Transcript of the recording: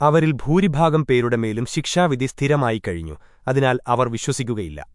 അവരിൽ ഭൂരിഭാഗം പേരുടെ മേലും ശിക്ഷാവിധി സ്ഥിരമായി കഴിഞ്ഞു അതിനാൽ അവർ വിശ്വസിക്കുകയില്ല.